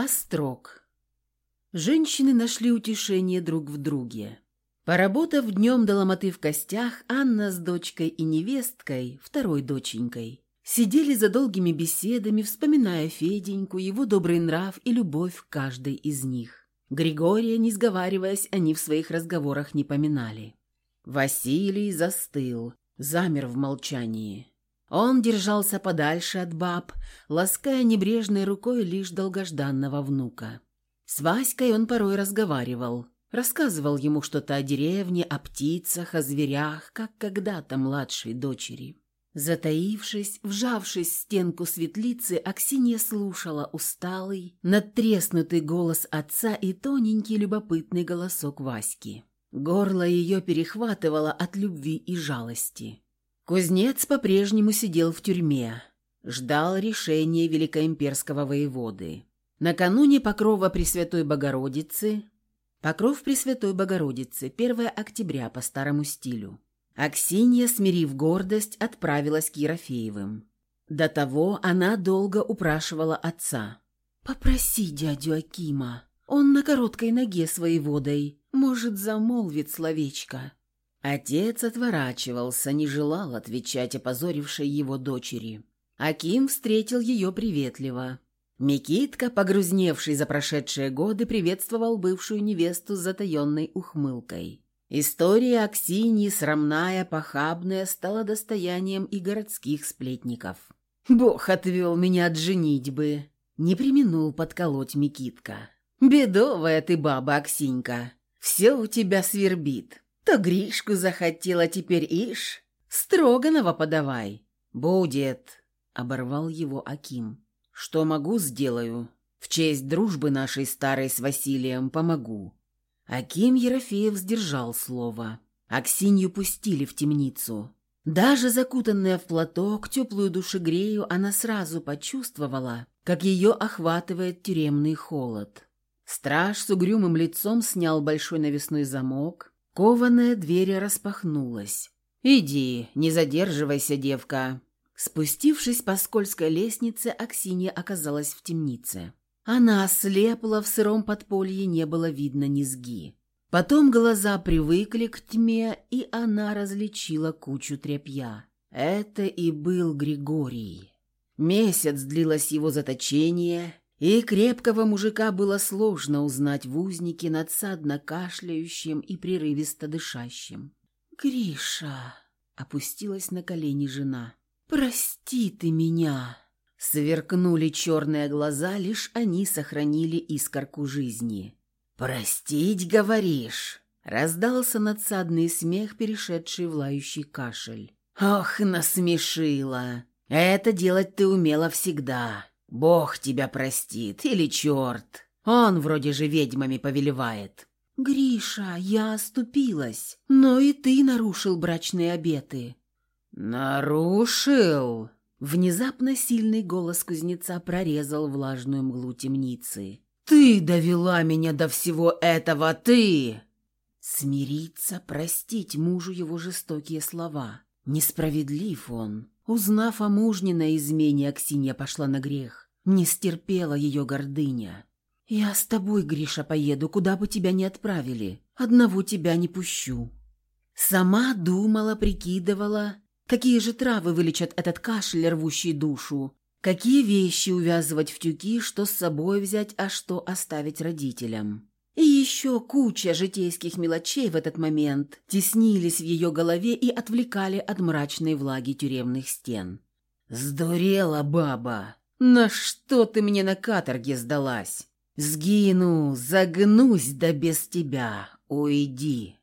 Острог. Женщины нашли утешение друг в друге. Поработав днем до ломоты в костях, Анна с дочкой и невесткой, второй доченькой, сидели за долгими беседами, вспоминая Феденьку, его добрый нрав и любовь к каждой из них. Григория, не сговариваясь, они в своих разговорах не поминали. Василий застыл, замер в молчании. Он держался подальше от баб, лаская небрежной рукой лишь долгожданного внука. С Васькой он порой разговаривал, рассказывал ему что-то о деревне, о птицах, о зверях, как когда-то младшей дочери. Затаившись, вжавшись в стенку светлицы, Аксинья слушала усталый, надтреснутый голос отца и тоненький любопытный голосок Васьки. Горло ее перехватывало от любви и жалости. Кузнец по-прежнему сидел в тюрьме, ждал решения великоимперского воеводы. Накануне покрова Пресвятой Богородицы, покров Пресвятой Богородицы, 1 октября по старому стилю. Аксинья, смирив гордость, отправилась к Ерофеевым. До того она долго упрашивала отца. «Попроси дядю Акима, он на короткой ноге своей водой, может, замолвит словечко». Отец отворачивался, не желал отвечать опозорившей его дочери. Аким встретил ее приветливо. Микитка, погрузневший за прошедшие годы, приветствовал бывшую невесту с затаенной ухмылкой. История Аксиньи, срамная, похабная, стала достоянием и городских сплетников. «Бог отвел меня от женитьбы!» Не применул подколоть Микитка. «Бедовая ты баба, Аксинька! Все у тебя свербит!» То Гришку захотела, теперь ишь. Строганова подавай. Будет, оборвал его Аким. Что могу, сделаю. В честь дружбы нашей старой с Василием помогу. Аким Ерофеев сдержал слово. Аксинью пустили в темницу. Даже закутанная в платок, теплую душегрею, она сразу почувствовала, как ее охватывает тюремный холод. Страж с угрюмым лицом снял большой навесной замок, Кованая дверь распахнулась. «Иди, не задерживайся, девка». Спустившись по скользкой лестнице, Аксинья оказалась в темнице. Она ослепла, в сыром подполье не было видно низги. Потом глаза привыкли к тьме, и она различила кучу тряпья. Это и был Григорий. Месяц длилось его заточение, и крепкого мужика было сложно узнать в узнике надсадно кашляющим и прерывисто дышащим. «Гриша!» — опустилась на колени жена. «Прости ты меня!» Сверкнули черные глаза, лишь они сохранили искорку жизни. «Простить, говоришь?» Раздался надсадный смех, перешедший в лающий кашель. «Ох, насмешила! Это делать ты умела всегда. Бог тебя простит, или черт. Он вроде же ведьмами повелевает. Гриша, я оступилась, но и ты нарушил брачные обеты. Нарушил? Внезапно сильный голос кузнеца прорезал влажную мглу темницы. «Ты довела меня до всего этого, ты!» Смириться, простить мужу его жестокие слова. Несправедлив он. Узнав о мужниной измене, Аксинья пошла на грех. Не стерпела ее гордыня. «Я с тобой, Гриша, поеду, куда бы тебя ни отправили. Одного тебя не пущу». Сама думала, прикидывала, какие же травы вылечат этот кашель, рвущий душу, какие вещи увязывать в тюки, что с собой взять, а что оставить родителям. И еще куча житейских мелочей в этот момент теснились в ее голове и отвлекали от мрачной влаги тюремных стен. «Сдурела баба! На что ты мне на каторге сдалась? Сгину, загнусь, да без тебя, уйди!»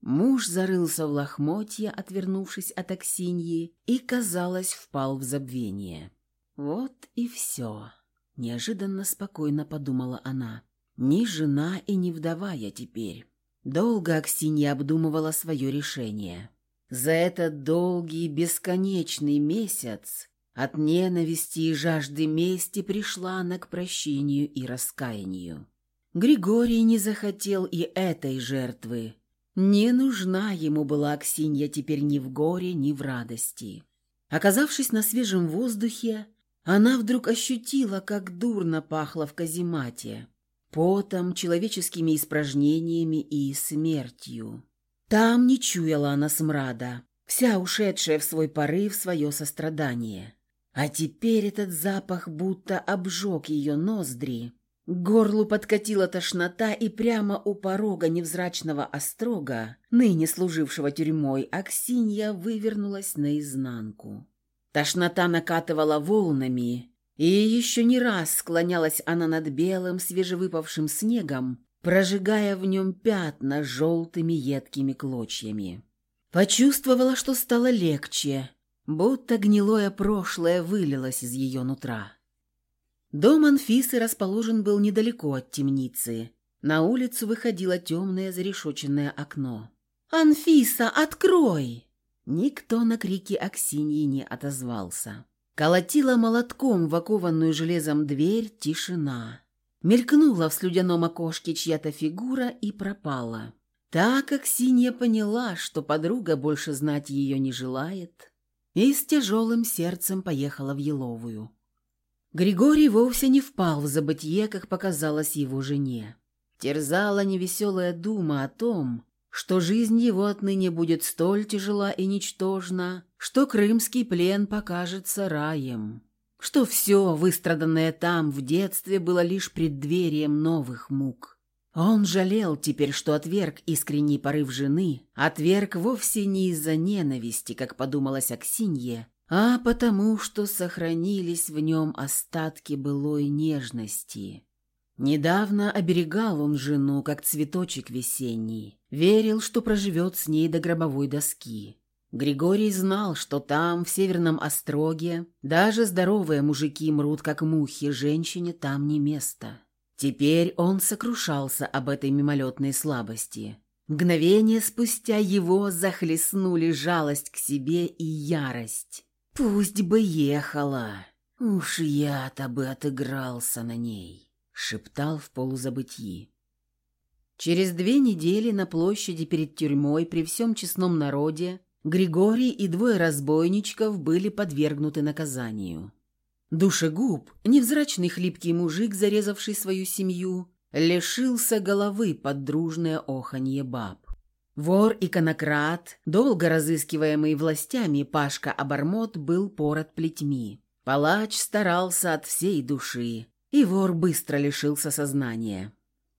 Муж зарылся в лохмотья, отвернувшись от Аксиньи, и, казалось, впал в забвение. «Вот и все», — неожиданно спокойно подумала она. Ни жена и ни вдова я теперь. Долго Аксинья обдумывала свое решение. За этот долгий, бесконечный месяц от ненависти и жажды мести пришла она к прощению и раскаянию. Григорий не захотел и этой жертвы. Не нужна ему была Аксинья теперь ни в горе, ни в радости. Оказавшись на свежем воздухе, она вдруг ощутила, как дурно пахло в каземате. Потом, человеческими испражнениями и смертью. Там не чуяла она смрада, вся ушедшая в свой порыв свое сострадание. А теперь этот запах будто обжег ее ноздри. К горлу подкатила тошнота, и прямо у порога невзрачного острога, ныне служившего тюрьмой, Аксинья вывернулась наизнанку. Тошнота накатывала волнами, и еще не раз склонялась она над белым, свежевыпавшим снегом, прожигая в нем пятна желтыми едкими клочьями. Почувствовала, что стало легче, будто гнилое прошлое вылилось из ее нутра. Дом Анфисы расположен был недалеко от темницы. На улицу выходило темное зарешоченное окно. «Анфиса, открой!» Никто на крики Аксиньи не отозвался. Колотила молотком в окованную железом дверь тишина. Мелькнула в слюдяном окошке чья-то фигура и пропала. Так Аксинья поняла, что подруга больше знать ее не желает, и с тяжелым сердцем поехала в Еловую. Григорий вовсе не впал в забытье, как показалось его жене. Терзала невеселая дума о том, что жизнь его отныне будет столь тяжела и ничтожна, что крымский плен покажется раем, что все, выстраданное там в детстве, было лишь преддверием новых мук. Он жалел теперь, что отверг искренний порыв жены, отверг вовсе не из-за ненависти, как подумалось Аксинье, а потому, что сохранились в нем остатки былой нежности. Недавно оберегал он жену, как цветочек весенний, верил, что проживет с ней до гробовой доски. Григорий знал, что там, в северном остроге, даже здоровые мужики мрут, как мухи, женщине там не место. Теперь он сокрушался об этой мимолетной слабости. Мгновение спустя его захлестнули жалость к себе и ярость. «Пусть бы ехала, уж я-то бы отыгрался на ней», — шептал в полузабытии. Через две недели на площади перед тюрьмой при всем честном народе Григорий и двое разбойничков были подвергнуты наказанию. Душегуб, невзрачный хлипкий мужик, зарезавший свою семью, лишился головы под дружное оханье баб. Вор и конократ, долго разыскиваемый властями Пашка Обормот, был пород плетьми. Палач старался от всей души, и вор быстро лишился сознания.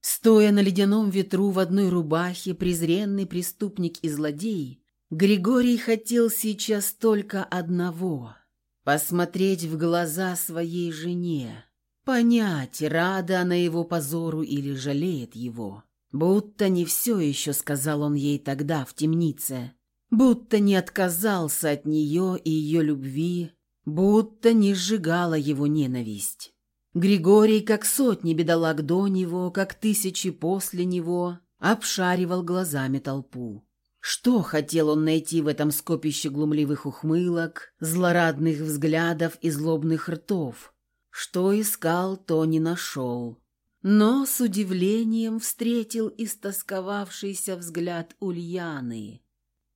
Стоя на ледяном ветру в одной рубахе, презренный преступник и злодей, Григорий хотел сейчас только одного посмотреть в глаза своей жене, понять, рада она его позору или жалеет его. Будто не все еще сказал он ей тогда в темнице, будто не отказался от нее и ее любви, будто не сжигала его ненависть. Григорий, как сотни бедолаг до него, как тысячи после него, обшаривал глазами толпу. Что хотел он найти в этом скопище глумливых ухмылок, злорадных взглядов и злобных ртов? Что искал, то не нашел. Но с удивлением встретил истосковавшийся взгляд Ульяны.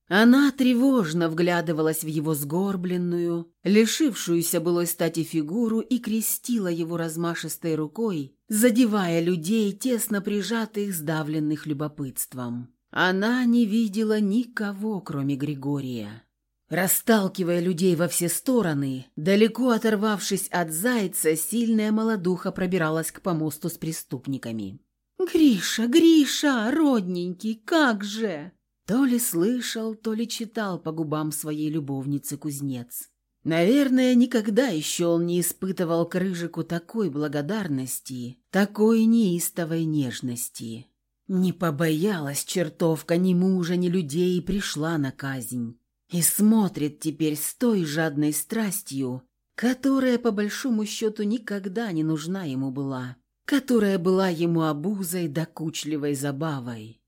Она тревожно вглядывалась в его сгорбленную, лишившуюся былой стати фигуру и крестила его размашистой рукой, задевая людей, тесно прижатых, сдавленных любопытством. Она не видела никого, кроме Григория. Расталкивая людей во все стороны, далеко оторвавшись от зайца, сильная молодуха пробиралась к помосту с преступниками. «Гриша, Гриша, родненький, как же!» То ли слышал, то ли читал по губам своей любовницы кузнец. Наверное, никогда еще он не испытывал к Рыжику такой благодарности, такой неистовой нежности. Не побоялась чертовка ни мужа, ни людей и пришла на казнь. И смотрит теперь с той жадной страстью, которая, по большому счету, никогда не нужна ему была, которая была ему обузой, докучливой забавой.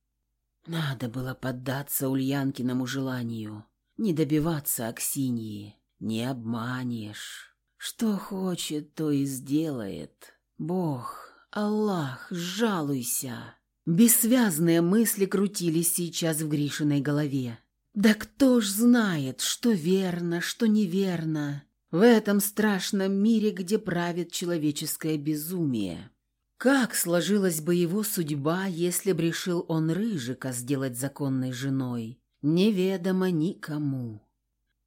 Надо было поддаться Ульянкиному желанию, не добиваться Аксиньи, не обманешь. Что хочет, то и сделает. Бог, Аллах, жалуйся. Бессвязные мысли крутились сейчас в Гришиной голове. Да кто ж знает, что верно, что неверно. в этом страшном мире, где правит человеческое безумие. Как сложилась бы его судьба, если б решил он Рыжика сделать законной женой? Неведомо никому.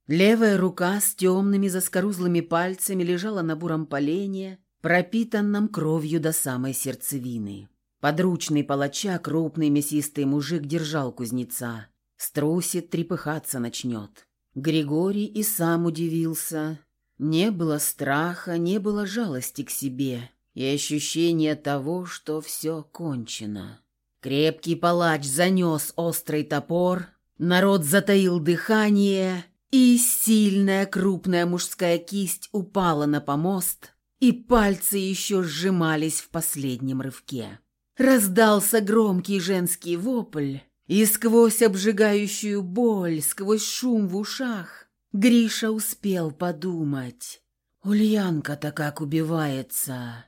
Левая рука с темными заскорузлыми пальцами лежала на буром полене, пропитанном кровью до самой сердцевины. Подручный палача, крупный мясистый мужик, держал кузнеца. Струсит, трепыхаться начнет. Григорий и сам удивился. Не было страха, не было жалости к себе и ощущения того, что все кончено. Крепкий палач занес острый топор, народ затаил дыхание, и сильная крупная мужская кисть упала на помост, и пальцы еще сжимались в последнем рывке. Раздался громкий женский вопль, и сквозь обжигающую боль, сквозь шум в ушах, Гриша успел подумать. Ульянка-то как убивается.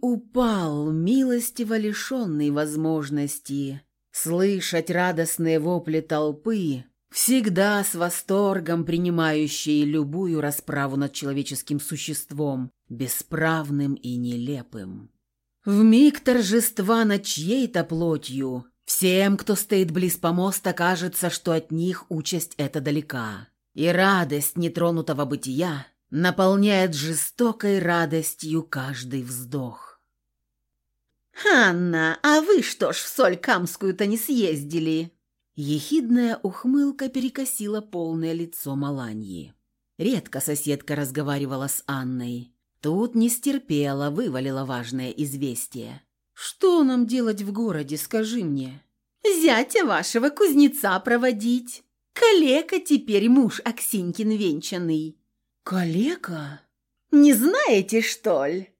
Упал, милостиво лишенный возможности слышать радостные вопли толпы, всегда с восторгом принимающие любую расправу над человеческим существом, бесправным и нелепым. В миг торжества над чьей-то плотью всем, кто стоит близ помоста, кажется, что от них участь эта далека. И радость нетронутого бытия наполняет жестокой радостью каждый вздох. «Анна, а вы что ж в соль Камскую-то не съездили?» Ехидная ухмылка перекосила полное лицо Маланьи. Редко соседка разговаривала с Анной. Тут не стерпела, вывалила важное известие. «Что нам делать в городе, скажи мне?» «Зятя вашего кузнеца проводить. Калека теперь муж Аксинькин венчанный». «Калека?» «Не знаете, что ли?»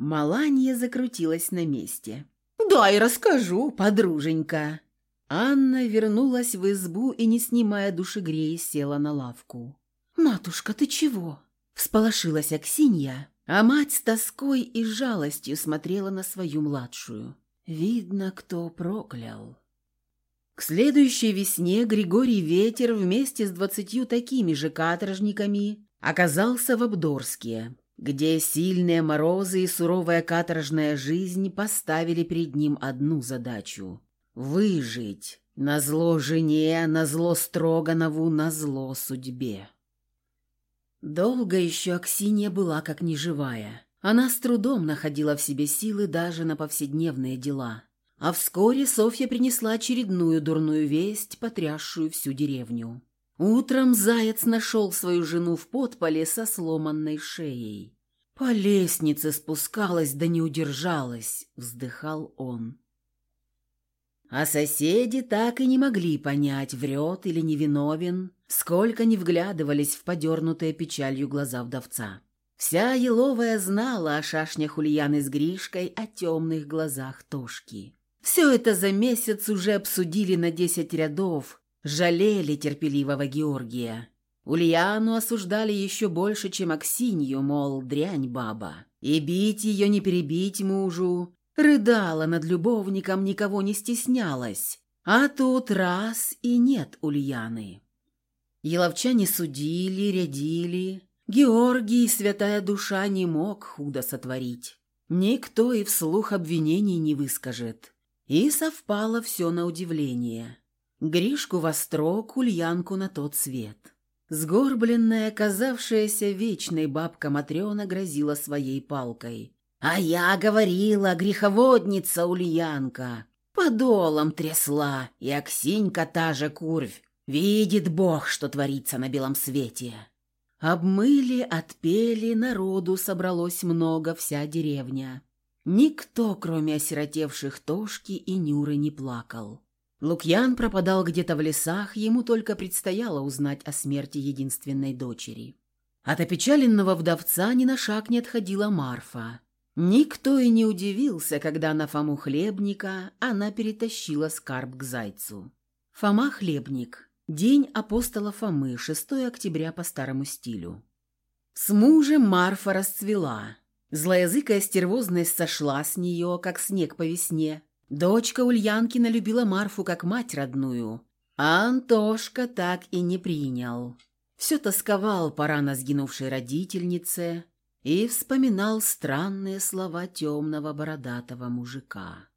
Маланья закрутилась на месте. «Да, и расскажу, подруженька». Анна вернулась в избу и, не снимая душегрея, села на лавку. «Матушка, ты чего?» – всполошилась Аксинья, а мать с тоской и жалостью смотрела на свою младшую. Видно, кто проклял. К следующей весне Григорий Ветер вместе с двадцатью такими же каторжниками оказался в Обдорске, где сильные морозы и суровая каторжная жизнь поставили перед ним одну задачу — выжить, назло жене, назло Строганову, назло судьбе. Долго еще Аксинья была как неживая. Она с трудом находила в себе силы даже на повседневные дела. А вскоре Софья принесла очередную дурную весть, потрясшую всю деревню. Утром заяц нашел свою жену в подполе со сломанной шеей. «По лестнице спускалась, да не удержалась», — вздыхал он. А соседи так и не могли понять, врет или невиновен, сколько не вглядывались в подернутые печалью глаза вдовца. Вся Еловая знала о шашнях Ульяны с Гришкой, о темных глазах Тошки. Все это за месяц уже обсудили на десять рядов, жалели терпеливого Георгия. Ульяну осуждали еще больше, чем Аксинью, мол, дрянь баба. И бить ее не перебить мужу, Рыдала над любовником, никого не стеснялась. А тут раз и нет Ульяны. Еловчане судили, рядили. Георгий, святая душа, не мог худо сотворить. Никто и вслух обвинений не выскажет. И совпало все на удивление. Гришку во строк, Ульянку на тот свет. Сгорбленная, казавшаяся вечной бабка Матрена грозила своей палкой. А я говорила, греховодница Ульянка. Подолом трясла, и Аксинька та же курвь. Видит Бог, что творится на белом свете. Обмыли, отпели, народу собралось много, вся деревня. Никто, кроме осиротевших Тошки и Нюры, не плакал. Лукьян пропадал где-то в лесах, ему только предстояло узнать о смерти единственной дочери. От опечаленного вдовца ни на шаг не отходила Марфа. Никто и не удивился, когда на Фому Хлебника она перетащила скарб к Зайцу. Фома Хлебник. День апостола Фомы, 6 октября по старому стилю. С мужем Марфа расцвела. Злоязыкая стервозность сошла с нее, как снег по весне. Дочка Ульянкина любила Марфу как мать родную, а Антошка так и не принял. Все тосковал по рано сгинувшей родительнице и вспоминал странные слова темного бородатого мужика.